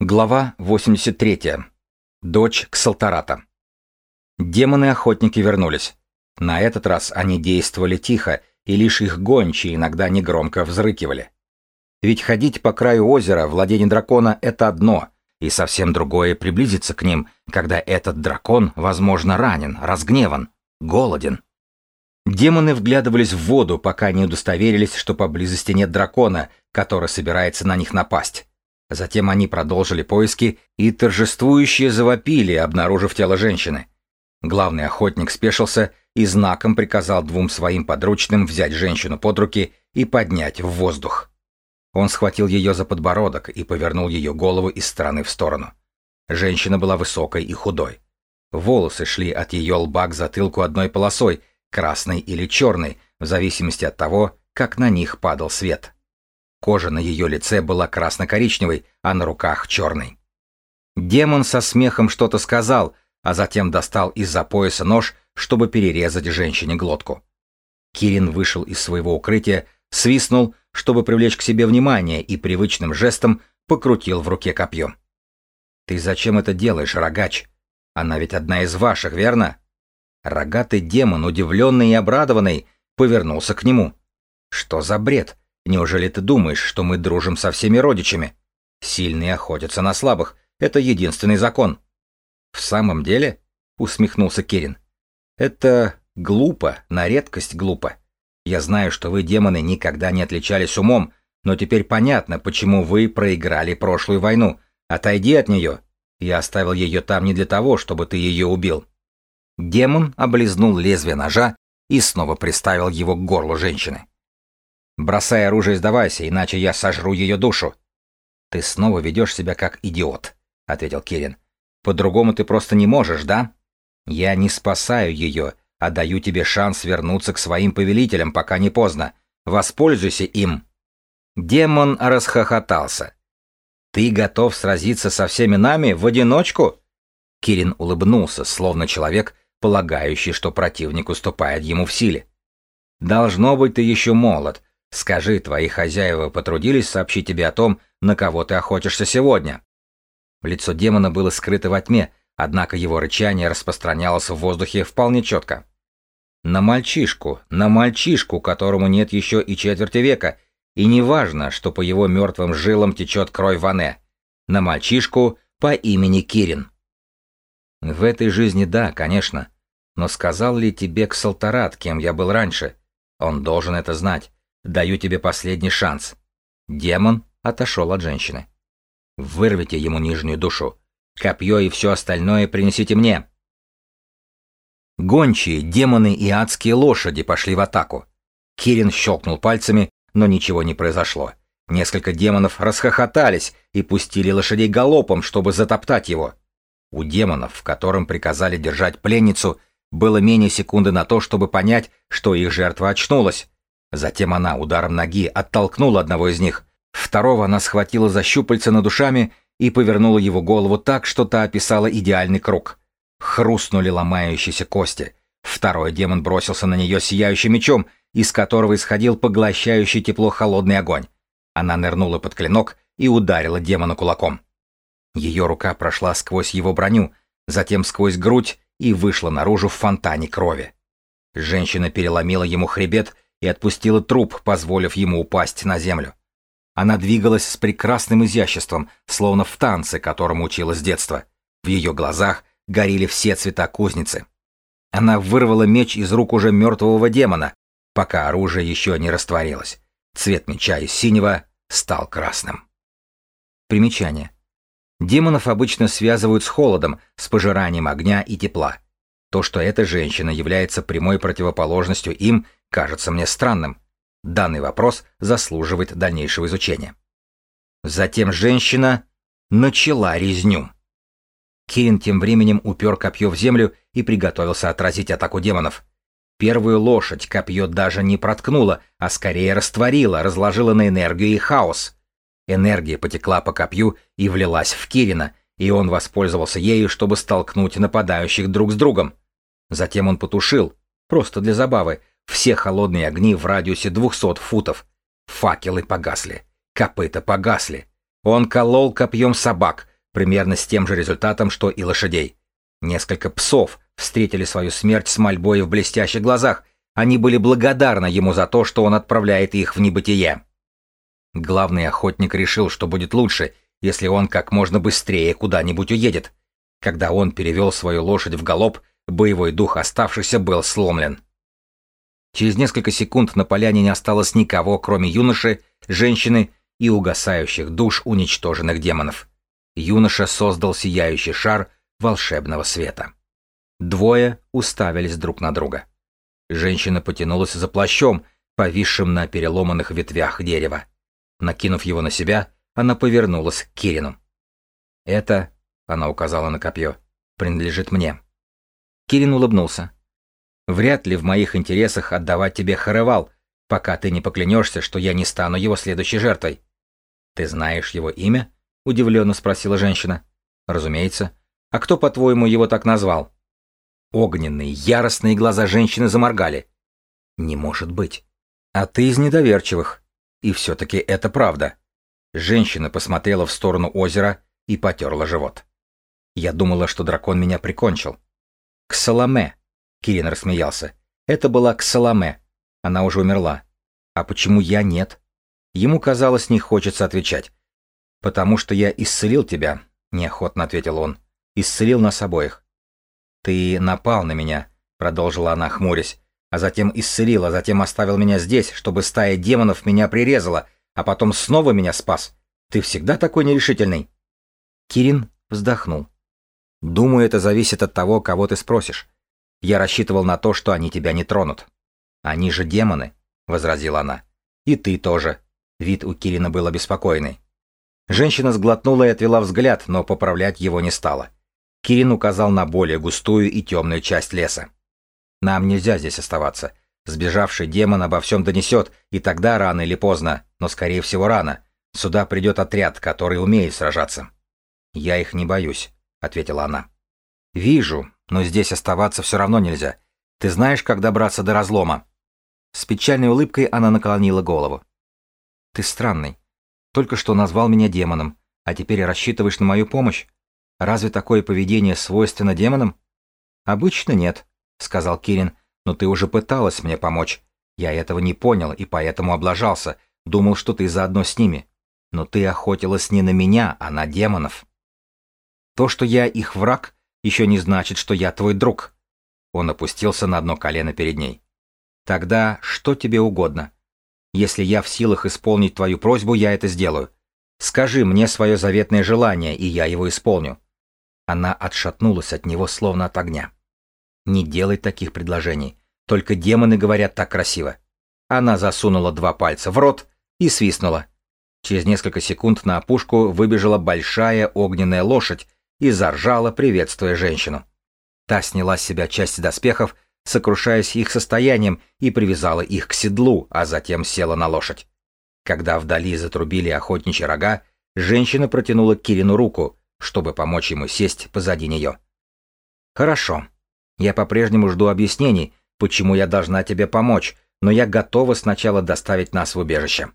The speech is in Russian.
Глава 83. Дочь Ксалтарата. Демоны-охотники вернулись. На этот раз они действовали тихо, и лишь их гончие иногда негромко взрыкивали. Ведь ходить по краю озера, владение дракона — это одно, и совсем другое приблизиться к ним, когда этот дракон, возможно, ранен, разгневан, голоден. Демоны вглядывались в воду, пока не удостоверились, что поблизости нет дракона, который собирается на них напасть. Затем они продолжили поиски и торжествующие завопили, обнаружив тело женщины. Главный охотник спешился и знаком приказал двум своим подручным взять женщину под руки и поднять в воздух. Он схватил ее за подбородок и повернул ее голову из стороны в сторону. Женщина была высокой и худой. Волосы шли от ее лба к затылку одной полосой, красной или черной, в зависимости от того, как на них падал свет. Кожа на ее лице была красно-коричневой, а на руках черной. Демон со смехом что-то сказал, а затем достал из-за пояса нож, чтобы перерезать женщине глотку. Кирин вышел из своего укрытия, свистнул, чтобы привлечь к себе внимание, и привычным жестом покрутил в руке копье. «Ты зачем это делаешь, рогач? Она ведь одна из ваших, верно?» Рогатый демон, удивленный и обрадованный, повернулся к нему. «Что за бред? Неужели ты думаешь, что мы дружим со всеми родичами? Сильные охотятся на слабых. Это единственный закон. В самом деле, усмехнулся Керин. Это глупо, на редкость глупо. Я знаю, что вы, демоны, никогда не отличались умом, но теперь понятно, почему вы проиграли прошлую войну. Отойди от нее. Я оставил ее там не для того, чтобы ты ее убил. Демон облизнул лезвие ножа и снова приставил его к горлу женщины. Бросай оружие и сдавайся, иначе я сожру ее душу. Ты снова ведешь себя как идиот, ответил Кирин. По-другому ты просто не можешь, да? Я не спасаю ее, а даю тебе шанс вернуться к своим повелителям, пока не поздно. Воспользуйся им. Демон расхохотался. Ты готов сразиться со всеми нами в одиночку? Кирин улыбнулся, словно человек, полагающий, что противник уступает ему в силе. Должно быть, ты еще молод, Скажи, твои хозяева потрудились сообщить тебе о том, на кого ты охотишься сегодня?» Лицо демона было скрыто во тьме, однако его рычание распространялось в воздухе вполне четко. «На мальчишку, на мальчишку, которому нет еще и четверти века, и не важно, что по его мертвым жилам течет кровь Ване. На мальчишку по имени Кирин». «В этой жизни да, конечно. Но сказал ли тебе Ксалтарат, кем я был раньше? Он должен это знать. Даю тебе последний шанс. Демон отошел от женщины. Вырвите ему нижнюю душу. Копье и все остальное принесите мне. Гончие, демоны и адские лошади пошли в атаку. Кирин щелкнул пальцами, но ничего не произошло. Несколько демонов расхохотались и пустили лошадей галопом, чтобы затоптать его. У демонов, в котором приказали держать пленницу, было менее секунды на то, чтобы понять, что их жертва очнулась. Затем она ударом ноги оттолкнула одного из них. Второго она схватила за щупальца над душами и повернула его голову так, что та описала идеальный круг. Хрустнули ломающиеся кости. Второй демон бросился на нее сияющим мечом, из которого исходил поглощающий тепло холодный огонь. Она нырнула под клинок и ударила демона кулаком. Ее рука прошла сквозь его броню, затем сквозь грудь и вышла наружу в фонтане крови. Женщина переломила ему хребет и отпустила труп, позволив ему упасть на землю. Она двигалась с прекрасным изяществом, словно в танце, которому училась с детства. В ее глазах горели все цвета кузницы. Она вырвала меч из рук уже мертвого демона, пока оружие еще не растворилось. Цвет меча из синего стал красным. Примечание. Демонов обычно связывают с холодом, с пожиранием огня и тепла. То, что эта женщина является прямой противоположностью им, кажется мне странным. Данный вопрос заслуживает дальнейшего изучения. Затем женщина начала резню. Кирин тем временем упер копье в землю и приготовился отразить атаку демонов. Первую лошадь копье даже не проткнуло, а скорее растворило, разложило на энергию и хаос. Энергия потекла по копью и влилась в Кирина, и он воспользовался ею, чтобы столкнуть нападающих друг с другом. Затем он потушил, просто для забавы, все холодные огни в радиусе 200 футов. Факелы погасли, копыта погасли. Он колол копьем собак, примерно с тем же результатом, что и лошадей. Несколько псов встретили свою смерть с мольбой в блестящих глазах. Они были благодарны ему за то, что он отправляет их в небытие. Главный охотник решил, что будет лучше, если он как можно быстрее куда-нибудь уедет. Когда он перевел свою лошадь в галоп, боевой дух оставшихся был сломлен. Через несколько секунд на поляне не осталось никого, кроме юноши, женщины и угасающих душ уничтоженных демонов. Юноша создал сияющий шар волшебного света. Двое уставились друг на друга. Женщина потянулась за плащом, повисшим на переломанных ветвях дерева. Накинув его на себя, она повернулась к Кирину. «Это», — она указала на копье, — «принадлежит мне». Кирин улыбнулся. «Вряд ли в моих интересах отдавать тебе Харевал, пока ты не поклянешься, что я не стану его следующей жертвой». «Ты знаешь его имя?» — удивленно спросила женщина. «Разумеется. А кто, по-твоему, его так назвал?» Огненные, яростные глаза женщины заморгали. «Не может быть. А ты из недоверчивых. И все-таки это правда». Женщина посмотрела в сторону озера и потерла живот. «Я думала, что дракон меня прикончил». «Ксаламе», — Кирин рассмеялся. «Это была Ксаламе. Она уже умерла. А почему я нет?» Ему казалось, не хочется отвечать. «Потому что я исцелил тебя», — неохотно ответил он. «Исцелил нас обоих». «Ты напал на меня», — продолжила она, хмурясь, «а затем исцелил, а затем оставил меня здесь, чтобы стая демонов меня прирезала, а потом снова меня спас. Ты всегда такой нерешительный». Кирин вздохнул. «Думаю, это зависит от того, кого ты спросишь. Я рассчитывал на то, что они тебя не тронут». «Они же демоны», — возразила она. «И ты тоже», Вид у Кирина был обеспокоенный. Женщина сглотнула и отвела взгляд, но поправлять его не стала. Кирин указал на более густую и темную часть леса. «Нам нельзя здесь оставаться. Сбежавший демон обо всем донесет, и тогда рано или поздно, но скорее всего рано, сюда придет отряд, который умеет сражаться». «Я их не боюсь», — ответила она. «Вижу, но здесь оставаться все равно нельзя. Ты знаешь, как добраться до разлома?» С печальной улыбкой она наклонила голову. Ты странный. Только что назвал меня демоном, а теперь рассчитываешь на мою помощь? Разве такое поведение свойственно демонам? Обычно нет, сказал Кирин, но ты уже пыталась мне помочь. Я этого не понял и поэтому облажался, думал, что ты заодно с ними. Но ты охотилась не на меня, а на демонов. То, что я их враг, еще не значит, что я твой друг. Он опустился на одно колено перед ней. Тогда что тебе угодно? Если я в силах исполнить твою просьбу, я это сделаю. Скажи мне свое заветное желание, и я его исполню». Она отшатнулась от него, словно от огня. «Не делай таких предложений. Только демоны говорят так красиво». Она засунула два пальца в рот и свистнула. Через несколько секунд на опушку выбежала большая огненная лошадь и заржала, приветствуя женщину. Та сняла с себя часть доспехов сокрушаясь их состоянием, и привязала их к седлу, а затем села на лошадь. Когда вдали затрубили охотничьи рога, женщина протянула Кирину руку, чтобы помочь ему сесть позади нее. «Хорошо. Я по-прежнему жду объяснений, почему я должна тебе помочь, но я готова сначала доставить нас в убежище».